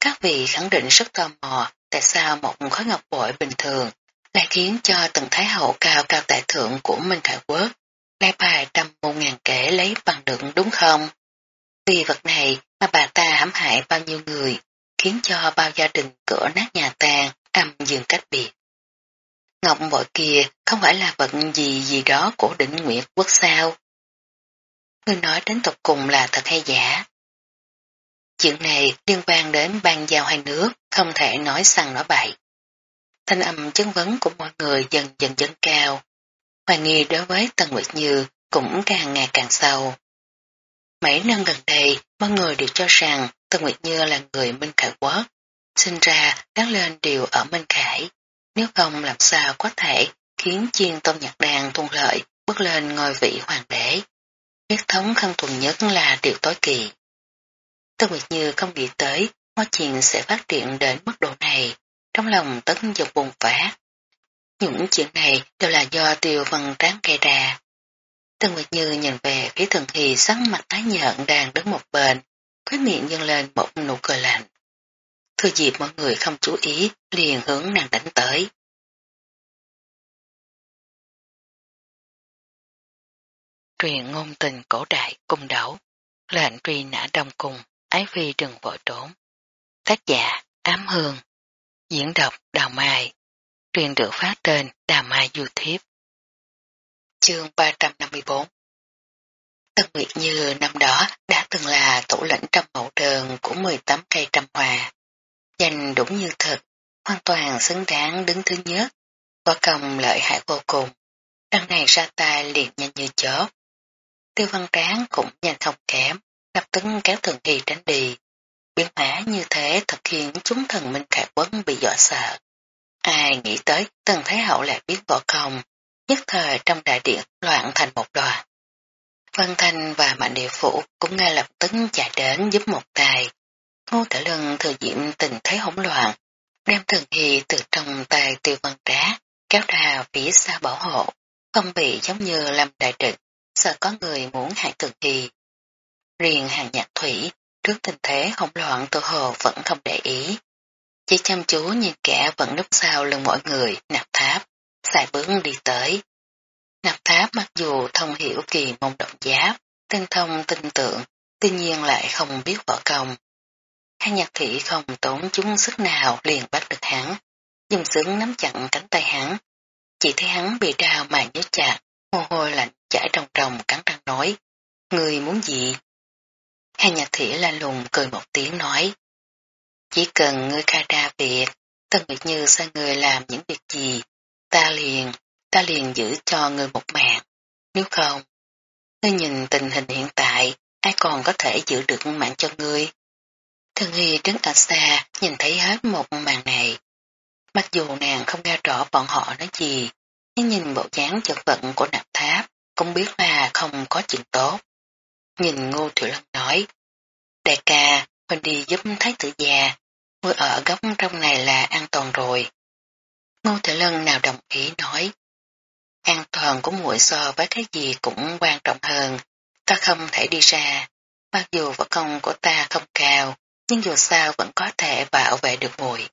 Các vị khẳng định rất tò mò tại sao một khối ngọc bội bình thường lại khiến cho Tần thái hậu cao cao tại thượng của Minh Khải Quốc lấy bài trăm một ngàn kể lấy bằng được đúng không? Vì vật này mà bà ta hãm hại bao nhiêu người, khiến cho bao gia đình cửa nát nhà tàn, âm dương cách biệt. Ngọc bội kia không phải là vật gì gì đó của đỉnh Nguyệt Quốc sao? Ngươi nói đến tục cùng là thật hay giả? Chuyện này liên quan đến ban giao hai nước, không thể nói săn nói bậy. Thanh âm chứng vấn của mọi người dần dần dần cao. Hoài nghi đối với Tần Nguyệt Như cũng càng ngày càng sâu. Mấy năm gần đây, mọi người đều cho rằng Tần Nguyệt Như là người Minh Khải Quốc. Sinh ra, đáng lên đều ở Minh Khải. Nếu không làm sao có thể khiến chiên tôn nhạc đàn thuận lợi bước lên ngôi vị hoàng đế. Huyết thống khăn thuần nhất là điều tối kỳ. Tân Nguyệt Như không nghĩ tới mọi chuyện sẽ phát triển đến mức độ này, trong lòng tấn dục bùng phát. Những chuyện này đều là do tiêu văn tráng gây ra. Tân Nguyệt Như nhìn về phía thần hì sắc mặt tái nhợn đang đứng một bên, khói miệng dâng lên một nụ cười lạnh. Thừa dịp mọi người không chú ý, liền hướng nàng đánh tới. Truyền ngôn tình cổ đại cung đấu, lệnh truy nã đông cung, ái phi đừng vội trốn. Tác giả Ám Hương, diễn đọc Đào Mai, truyền được phát trên Đào Mai YouTube. Chương 354 Tân Nguyệt Như năm đó đã từng là tổ lĩnh trong mẫu trường của 18 cây trăm hòa. Danh đúng như thật, hoàn toàn xứng đáng đứng thứ nhất, có công lợi hại vô cùng. Đằng này ra tay liền nhanh như chớp. Tiêu văn tráng cũng nhanh không kém, lập tức kéo thường thì tránh đi. Biến hóa như thế thật khiến chúng thần minh khải quấn bị dọa sợ. Ai nghĩ tới tần Thái Hậu lại biết võ công, nhất thời trong đại điện loạn thành một đoàn. Văn Thanh và Mạnh Địa Phủ cũng ngay lập tức chạy đến giúp một tài. Ngô Tử Lân thừa diệm tình thế hỗn loạn, đem Thường Hy từ trong tay tiêu văn trá, kéo ra phía xa bảo hộ, không bị giống như làm đại trực, sợ có người muốn hại Thường Hy. Riêng hàng nhạc thủy, trước tình thế hỗn loạn tự hồ vẫn không để ý. Chỉ chăm chú nhìn kẻ vẫn núp sau lưng mọi người, nạp tháp, xài bước đi tới. Nạp tháp mặc dù thông hiểu kỳ môn động giáp, tinh thông tinh tượng, tuy nhiên lại không biết võ công. Hai nhạc thị không tốn chúng sức nào liền bắt được hắn, dùng sướng nắm chặn cánh tay hắn. Chỉ thấy hắn bị đau mà nhớ chặt, mồ hôi lạnh chảy ròng ròng cắn răng nói. Người muốn gì? Hai nhạc thị la lùng cười một tiếng nói. Chỉ cần ngươi khai ra việc, Tân Nguyệt Như sai người làm những việc gì, ta liền, ta liền giữ cho ngươi một mạng. Nếu không, ngươi nhìn tình hình hiện tại, ai còn có thể giữ được mạng cho ngươi. Thường Hy đứng ở xa, nhìn thấy hết một màn này. Mặc dù nàng không nghe rõ bọn họ nói gì, nhưng nhìn bộ dáng chật vận của nạp tháp, cũng biết là không có chuyện tốt. Nhìn Ngô Thủy Lâm nói, Đại ca, mình đi giúp thái tử già, ngồi ở góc trong này là an toàn rồi. Ngô Thủy Lân nào đồng ý nói, an toàn của muội so với cái gì cũng quan trọng hơn, ta không thể đi ra, mặc dù võ công của ta không cao, nhưng dù sao vẫn có thể bảo vệ được muội.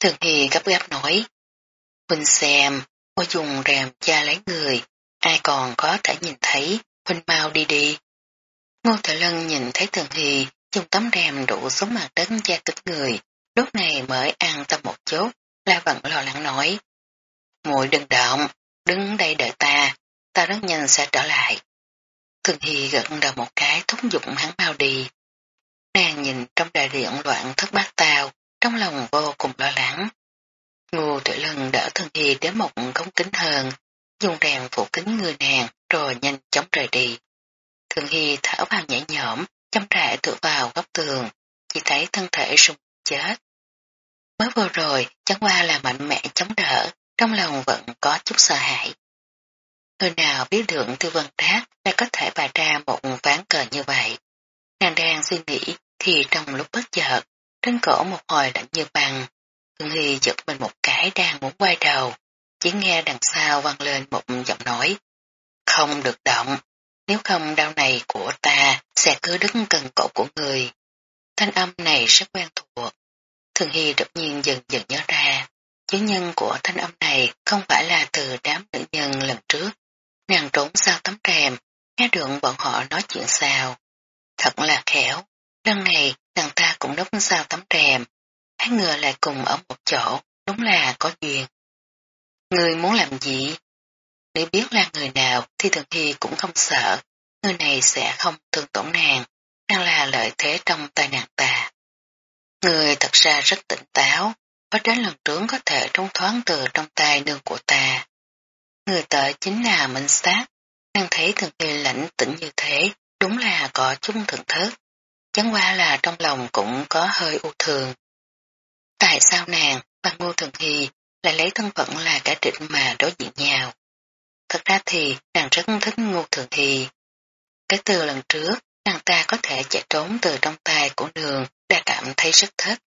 Thường Hy gấp gáp nói, Huynh xem, cô dùng rèm cha lấy người, ai còn có thể nhìn thấy, Huynh mau đi đi. Ngô Thợ Lân nhìn thấy Thường Hy dùng tấm rèm đủ xuống mặt đất che tức người, lúc này mới an tâm một chút, La vẫn lo lắng nói. Muội đừng động, đứng đây đợi ta, ta rất nhanh sẽ trở lại. Thường Hy gật đầu một cái thúc giục hắn mau đi. Nàng nhìn trong đại điện loạn thất bát tào trong lòng vô cùng lo lắng. Ngô tự Lân đỡ Thường Hy đến một cống kính hơn, dùng đèn phủ kính người nàng rồi nhanh chóng rời đi. Thường Hy thở vào nhẹ nhõm, chăm trại tựa vào góc tường, chỉ thấy thân thể sung chết. Mới vừa rồi, chẳng qua là mạnh mẽ chống đỡ, trong lòng vẫn có chút sợ hãi. Người nào biết được tư vân trác đã có thể bà ra một ván cờ như vậy. Nàng đang suy nghĩ thì trong lúc bất chợt, trên cổ một hồi lạnh như băng, Hương Hy giật mình một cái đang muốn quay đầu, chỉ nghe đằng sau vang lên một giọng nói. Không được động, nếu không đau này của ta sẽ cứ đứng cần cổ của người. Thanh âm này rất quen thuộc. Thường Hy đột nhiên dần dần nhớ ra, chủ nhân của thanh âm này không phải là từ đám nữ nhân lần trước. Nàng trốn sau tấm rèm, nghe được bọn họ nói chuyện sao. Thật là khéo, lần này nàng ta cũng đóng sao tấm rèm, hai người lại cùng ở một chỗ, đúng là có duyên. Người muốn làm gì? Nếu biết là người nào thì Thường thì cũng không sợ, người này sẽ không thương tổn nàng, đang là lợi thế trong tay nàng ta. Người thật ra rất tỉnh táo, có đến lần trướng có thể trốn thoáng từ trong tay đường của ta. Người tợ chính là Minh Sát, nàng thấy Thường thì lãnh tĩnh như thế, đúng là có chung thượng thất, Chẳng qua là trong lòng cũng có hơi u thường. Tại sao nàng và Ngô Thường Hy lại lấy thân phận là cả trịnh mà đối diện nhau? Thật ra thì nàng rất thích Ngô Thường Hy. Cái từ lần trước, nàng ta có thể chạy trốn từ trong tay của đường đã cảm thấy rất thích.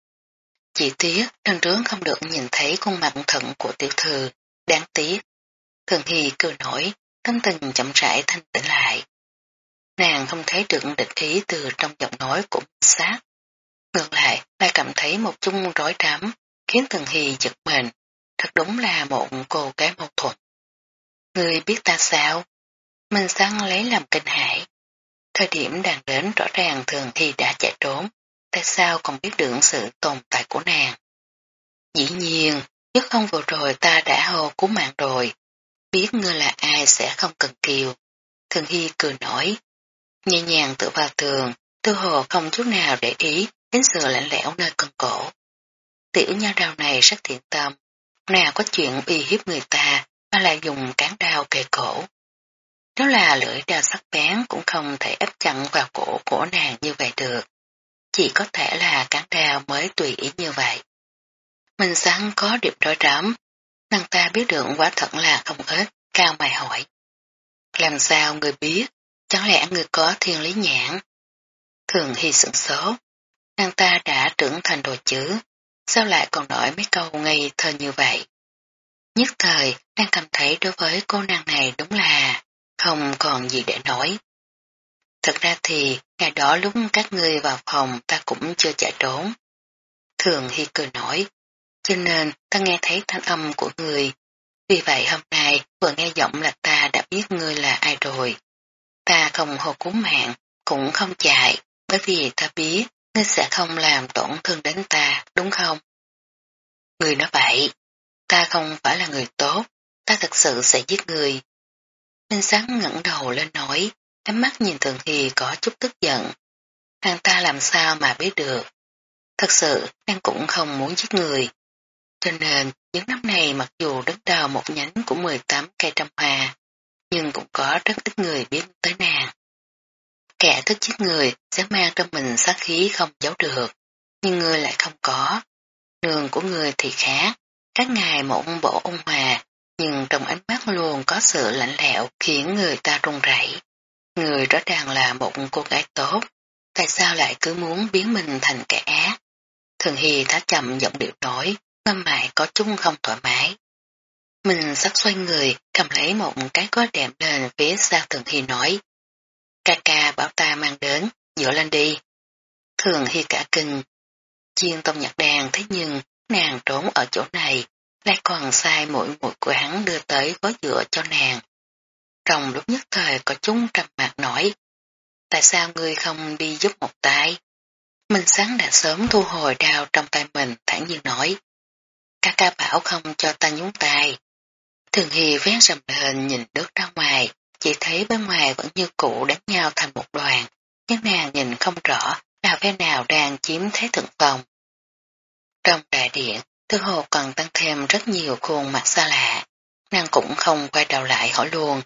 Chỉ tiếc, lần trước không được nhìn thấy khuôn mặt thận của tiểu thư, đáng tiếc. Thường Hy cười nổi, tâm tình chậm rãi thanh tĩnh lại. Nàng không thấy được địch ý từ trong giọng nói của minh sát. Ngược lại, lại cảm thấy một chung rối rắm, khiến thần Hy giật mình. Thật đúng là một cô gái mâu thuẫn. Người biết ta sao? Mình săn lấy làm kinh hãi. Thời điểm đàn đến rõ ràng thường thì đã chạy trốn, tại sao còn biết được sự tồn tại của nàng? Dĩ nhiên, nhất không vừa rồi ta đã hô cứu mạng rồi, biết ngươi là ai sẽ không cần kiều. Thường Hy cười nổi, nhẹ nhàng tựa vào tường, tư hồ không chút nào để ý đến sự lạnh lẽo nơi cân cổ. Tiểu nha đào này rất thiện tâm, nào có chuyện uy hiếp người ta mà lại dùng cán đao kề cổ. Nếu là lưỡi đao sắc bén cũng không thể ép chặn vào cổ của nàng như vậy được. Chỉ có thể là cán đao mới tùy ý như vậy. Mình sáng có điểm rối rắm, nàng ta biết được quá thật là không ít, cao mày hỏi. Làm sao người biết, chẳng lẽ người có thiên lý nhãn? Thường hy sửng số, nàng ta đã trưởng thành rồi chứ, sao lại còn nói mấy câu ngây thơ như vậy? Nhất thời, đang cảm thấy đối với cô nàng này đúng là không còn gì để nói. Thật ra thì, ngày đó lúc các ngươi vào phòng ta cũng chưa chạy trốn. Thường Hy cười nói, cho nên ta nghe thấy thanh âm của người. Vì vậy hôm nay vừa nghe giọng là ta đã biết ngươi là ai rồi. Ta không hồ cúng mạng, cũng không chạy, bởi vì ta biết ngươi sẽ không làm tổn thương đến ta, đúng không? Người nói vậy, ta không phải là người tốt, ta thật sự sẽ giết người. Minh sáng ngẩng đầu lên nói, ánh mắt nhìn Thường Hy có chút tức giận. Nàng ta làm sao mà biết được. Thật sự, nàng cũng không muốn giết người. Cho nên, những năm này mặc dù đứng đầu một nhánh của 18 cây trăm hoa, nhưng cũng có rất ít người biết tới nàng. Kẻ thức giết người sẽ mang trong mình sát khí không giấu được, nhưng người lại không có. Đường của người thì khác, các ngài một bộ ôn hòa, nhưng trong ánh mắt luôn có sự lạnh lẽo khiến người ta run rẩy. Người rõ ràng là một cô gái tốt, tại sao lại cứ muốn biến mình thành kẻ ác? Thường Hy thá chậm giọng điệu nói, ngâm mại có chung không thoải mái. Mình sắp xoay người, cầm lấy một cái có đẹp lên phía sau Thường Hy nói. Ca ca bảo ta mang đến, dựa lên đi. Thường Hy cả kinh. Chiên tông nhạc đàn thế nhưng nàng trốn ở chỗ này, lại còn sai mỗi mũi của hắn đưa tới gói dựa cho nàng. Trong lúc nhất thời có chúng trầm mặt nổi. Tại sao ngươi không đi giúp một tay? Minh sáng đã sớm thu hồi đao trong tay mình thẳng nhiên nói. Ca ca bảo không cho ta nhúng tay. Thường Hy vén rầm lên nhìn nước ra ngoài, chỉ thấy bên ngoài vẫn như cũ đánh nhau thành một đoàn, nhưng nàng nhìn không rõ là phe nào đang chiếm thế thượng phòng. Trong đại điện, Thư hồ còn tăng thêm rất nhiều khuôn mặt xa lạ, nàng cũng không quay đầu lại hỏi luôn.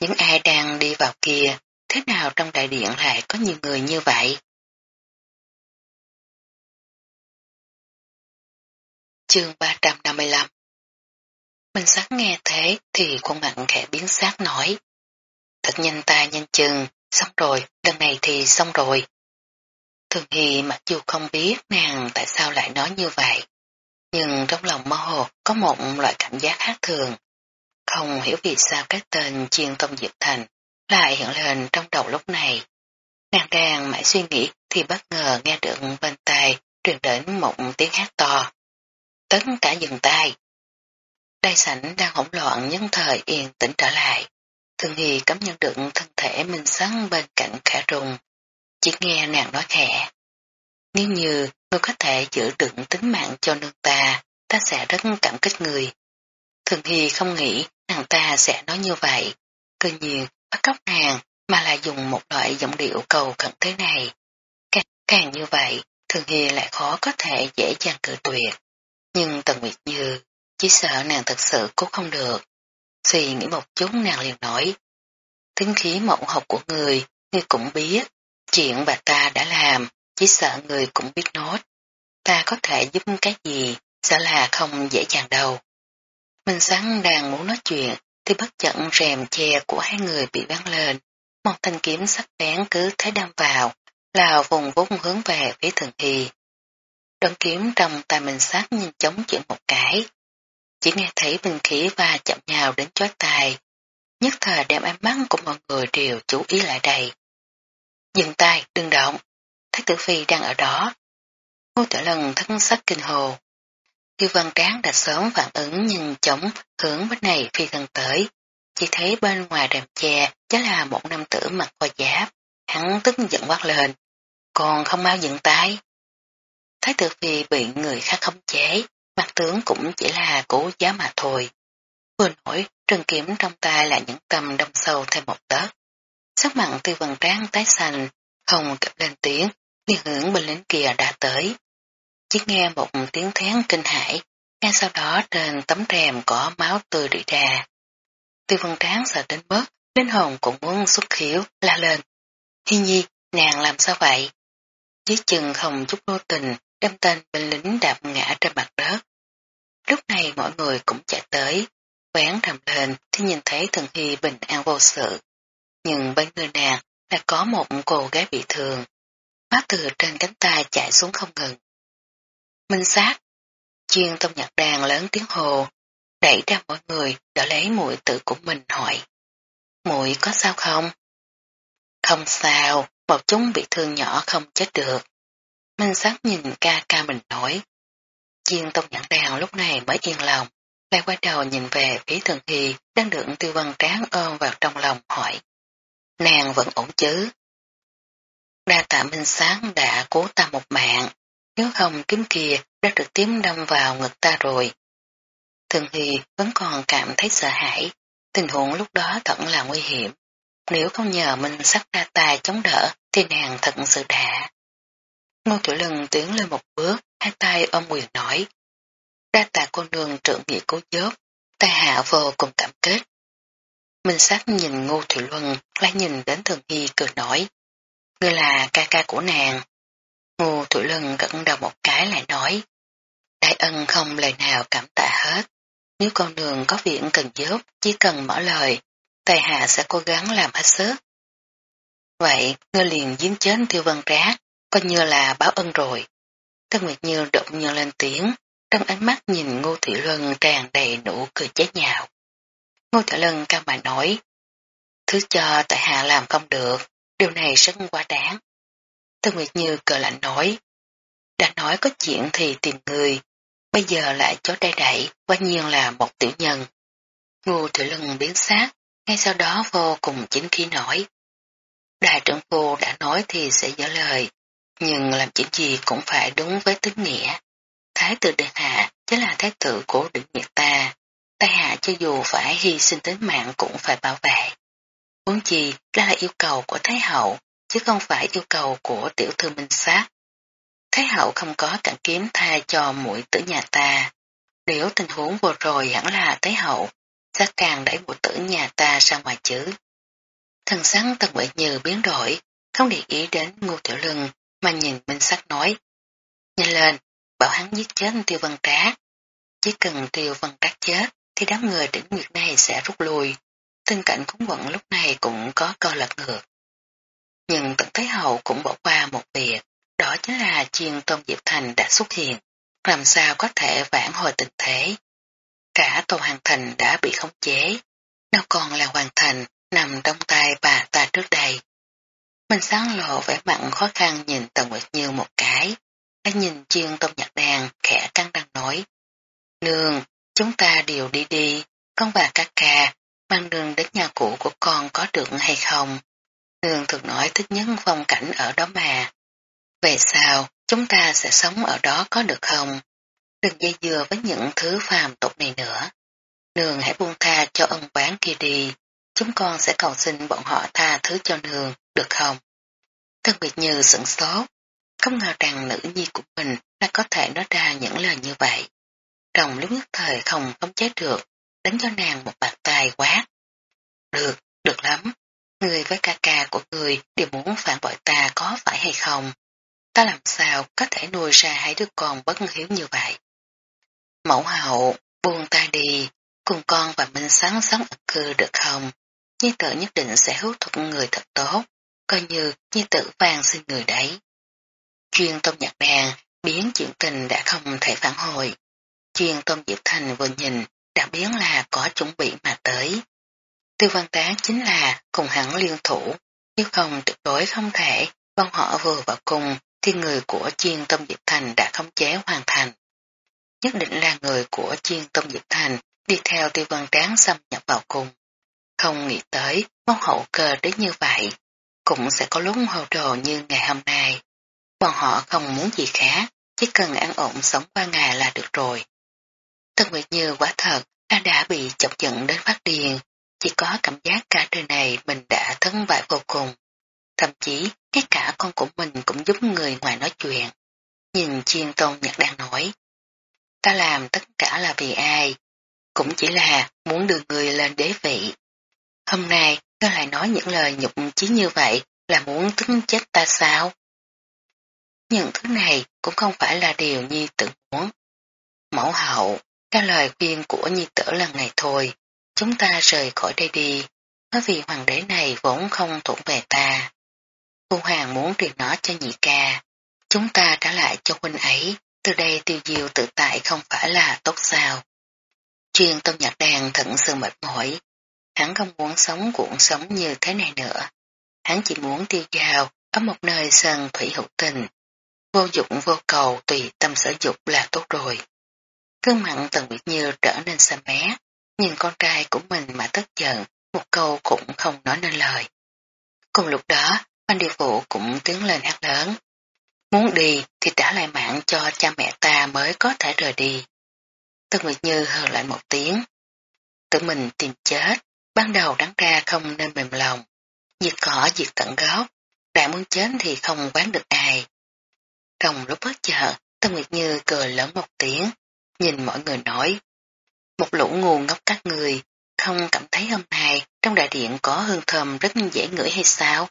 Những ai đang đi vào kia, thế nào trong đại điện lại có nhiều người như vậy? Chương 355 mình sáng nghe thế thì khuôn mặt khẽ biến sát nói. Thật nhanh ta nhanh chừng, xong rồi, lần này thì xong rồi. Thường Hy mặc dù không biết nàng tại sao lại nói như vậy, nhưng trong lòng mơ hồ có một loại cảm giác khác thường. Không hiểu vì sao cái tên chiên tông Diệp Thành lại hiện lên trong đầu lúc này. Nàng đang mãi suy nghĩ thì bất ngờ nghe được bên tai truyền đến một tiếng hát to. Tất cả dừng tay. Đại sảnh đang hỗn loạn nhân thời yên tĩnh trở lại. Thường Hy cảm nhận được thân thể mình sắn bên cạnh khả rùng. Chỉ nghe nàng nói khẽ. Nếu như ngươi có thể giữ được tính mạng cho nương ta, ta sẽ rất cảm kích người. Thường Hy không nghĩ nàng ta sẽ nói như vậy. Cơ nhiên bắt cóc nàng mà lại dùng một loại giọng điệu cầu khẩn thế này. Càng, càng như vậy, Thường Hy lại khó có thể dễ dàng cự tuyệt. Nhưng Tần Nguyệt Như chỉ sợ nàng thật sự cố không được. Suy nghĩ một chút nàng liền nói. Tính khí mộng học của người, ngươi cũng biết. Chuyện bà ta đã làm, chỉ sợ người cũng biết nốt. Ta có thể giúp cái gì, sợ là không dễ dàng đâu. Minh Sáng đang muốn nói chuyện, thì bất chận rèm che của hai người bị bắn lên. Một thanh kiếm sắc bén cứ thế đâm vào, là vùng vốn hướng về phía thường thi. Đón kiếm trong tay mình sát nhanh chóng chuyển một cái. Chỉ nghe thấy bình khí và chậm nhào đến chót tài. Nhất thời đem ánh mắt của mọi người đều chú ý lại đây. Dừng tay, đừng động. Thái tử phi đang ở đó. Ngô tử lần thân sắc kinh hồ. Tiêu văn tráng đã sớm phản ứng nhìn chóng hướng bên này phi gần tới. Chỉ thấy bên ngoài rèm che chắc là một nam tử mặc hoa giáp. Hắn tức giận quát lên. Còn không mau dừng tay. Thái tử phi bị người khác khống chế, mặt tướng cũng chỉ là cố giá mà thôi. Vừa nổi, trần kiếm trong tay là những tâm đâm sâu thêm một tớt. Sắc mặn tiêu vần tráng tái xanh, không kịp lên tiếng, liền hưởng bên lính kia đã tới. Chỉ nghe một tiếng thén kinh hãi, ngay sau đó trên tấm rèm có máu tươi rỉ ra. Tiêu vân tráng sợ đến bớt, linh hồn cũng muốn xuất khiếu, la lên. Hi nhi, nàng làm sao vậy? Dưới chừng không chút vô tình, đem tên bên lính đạp ngã trên mặt đất. Lúc này mọi người cũng chạy tới, quán rầm lên thì nhìn thấy thần hy bình an vô sự. Nhưng bên người nàng là có một cô gái bị thương. Máu từ trên cánh tay chạy xuống không ngừng. Minh sát, chuyên tông nhạc đàn lớn tiếng hồ, đẩy ra mọi người đỡ lấy mũi tự của mình hỏi. Mũi có sao không? Không sao, một chúng bị thương nhỏ không chết được. Minh sát nhìn ca ca mình nói. Chiên tông nhãn đào lúc này mới yên lòng, lại quay đầu nhìn về phía thường thì đang được tiêu văn tráng ôm vào trong lòng hỏi. Nàng vẫn ổn chứ? Đa tạ Minh Sáng đã cố ta một mạng, nếu không kiếm kia đã trực tiếp đâm vào ngực ta rồi. Thường Hy vẫn còn cảm thấy sợ hãi, tình huống lúc đó thật là nguy hiểm. Nếu không nhờ mình sắc ra tài chống đỡ thì nàng thật sự đã. Ngô Tiểu Lân tiến lên một bước, hai tay ôm quyền nói. Đa tạ con đường trưởng nghị cố giúp, ta hạ vô cùng cảm kết. Minh sắc nhìn Ngô Thủy Luân, lại nhìn đến Thường Hy cười nói. Ngươi là ca ca của nàng. Ngô Thủy Luân gật đầu một cái lại nói. Đại ân không lời nào cảm tạ hết. Nếu con đường có việc cần giúp, chỉ cần mở lời, tài hạ sẽ cố gắng làm hết sức. Vậy, ngươi liền giếm chết tiêu vân rác, coi như là báo ân rồi. Tân Nguyệt Như đột nhiên lên tiếng, trong ánh mắt nhìn Ngô Thị Luân tràn đầy nụ cười chết nhạo. Ngô Thị Luân cao mà nói, thứ cho tại hạ làm không được, điều này rất quá đáng. Tân Nguyệt Như cờ lạnh nói, đã nói có chuyện thì tìm người, bây giờ lại chó đai đẩy, quá nhiên là một tiểu nhân. Ngô Thị Luân biến sát, ngay sau đó vô cùng chính khí nói. Đại trưởng phu đã nói thì sẽ dở lời, nhưng làm chuyện gì cũng phải đúng với tính nghĩa. Thái tử Điện Hạ chính là thái tử của định nhiệt ta. Tay hạ cho dù phải hy sinh tính mạng cũng phải bảo vệ. Muốn gì đó là yêu cầu của Thái hậu, chứ không phải yêu cầu của tiểu thư minh sát. Thái hậu không có cản kiếm tha cho mũi tử nhà ta. Nếu tình huống vừa rồi hẳn là Thái hậu, sẽ càng đẩy mũi tử nhà ta ra ngoài chứ. Thần sáng tần quệ như biến đổi, không để ý đến ngô tiểu lưng, mà nhìn minh sắc nói. Nhanh lên, bảo hắn giết chết tiêu văn trác. Chỉ cần tiêu văn trác chết, thì đám người đỉnh nguyệt này sẽ rút lui. Tình cảnh cúng quận lúc này cũng có co lật ngược. Nhưng tận Thái Hậu cũng bỏ qua một việc, đó chính là chiên Tôn Diệp Thành đã xuất hiện, làm sao có thể vãn hồi tình thế. Cả Tôn Hàng Thành đã bị khống chế, đâu còn là hoàn thành nằm trong tay bà ta trước đây. Mình sáng lộ vẻ mặn khó khăn nhìn Tần Nguyệt Như một cái, đã nhìn chiên tôm nhạc đàn khẽ căng đang nói. Nương, chúng ta đều đi đi, con bà ca ca, mang đường đến nhà cũ của con có được hay không? Nương thường nói thích nhất phong cảnh ở đó mà. Về sau, chúng ta sẽ sống ở đó có được không? Đừng dây dừa với những thứ phàm tục này nữa. Nương hãy buông tha cho ân quán kia đi, chúng con sẽ cầu xin bọn họ tha thứ cho nương, được không? Tân Nguyệt Như sửng sốt, không ngờ rằng nữ nhi của mình đã có thể nói ra những lời như vậy. Trong lúc nhất thời không khống chế được, đánh cho nàng một bàn tay quát. Được, được lắm. Người với ca ca của người đều muốn phản bội ta có phải hay không? Ta làm sao có thể nuôi ra hai đứa con bất hiếu như vậy? Mẫu hậu, buông ta đi, cùng con và Minh sáng sống ở cư được không? Nhi tử nhất định sẽ hữu thuật người thật tốt, coi như nhi tử vàng xin người đấy. Chuyên tôn nhạc đàn biến chuyện tình đã không thể phản hồi. Chuyên tôn Diệp Thành vừa nhìn đã biến là có chuẩn bị mà tới. Tư văn tán chính là cùng hắn liên thủ, nếu không tuyệt đối không thể, bọn họ vừa vào cùng thì người của chuyên tâm Diệp Thành đã khống chế hoàn thành. Nhất định là người của chuyên tâm Diệp Thành đi theo tiêu văn tán xâm nhập vào cùng. Không nghĩ tới món hậu cơ đến như vậy, cũng sẽ có lúc hồ đồ như ngày hôm nay. Bọn họ không muốn gì khác, chỉ cần ăn ổn sống qua ngày là được rồi. Tân Nguyệt Như quả thật đã đã bị chọc giận đến phát điên, chỉ có cảm giác cả đời này mình đã thất bại vô cùng. Thậm chí, ngay cả con của mình cũng giúp người ngoài nói chuyện. Nhìn chiên tôn nhạc đang nói. Ta làm tất cả là vì ai? Cũng chỉ là muốn đưa người lên đế vị. Hôm nay, ngươi lại nói những lời nhục chí như vậy là muốn tính chết ta sao? Những thứ này cũng không phải là điều Nhi tự muốn. Mẫu hậu, cái lời khuyên của Nhi tử lần này thôi, chúng ta rời khỏi đây đi, bởi vì hoàng đế này vốn không thuộc về ta. Phu hoàng muốn truyền nó cho nhị ca, chúng ta trả lại cho huynh ấy, từ đây tiêu diêu tự tại không phải là tốt sao. Chuyên tôn nhạc đàn thận sự mệt mỏi, hắn không muốn sống cuộc sống như thế này nữa. Hắn chỉ muốn tiêu dao ở một nơi sân thủy hữu tình, vô dụng vô cầu tùy tâm sở dục là tốt rồi. Cơn mặn tần Nguyệt Như trở nên xanh mé, nhìn con trai của mình mà tức giận, một câu cũng không nói nên lời. Cùng lúc đó, anh điều vụ cũng tiến lên hát lớn. Muốn đi thì trả lại mạng cho cha mẹ ta mới có thể rời đi. Tân Nguyệt Như hờ lại một tiếng. Tự mình tìm chết, ban đầu đáng ra không nên mềm lòng. Diệt cỏ diệt tận gốc, đã muốn chết thì không quán được ai. Trong lúc bất chợt, Tân Nguyệt Như cười lớn một tiếng, nhìn mọi người nói. Một lũ ngu ngốc các người, không cảm thấy hôm nay trong đại điện có hương thơm rất dễ ngửi hay sao?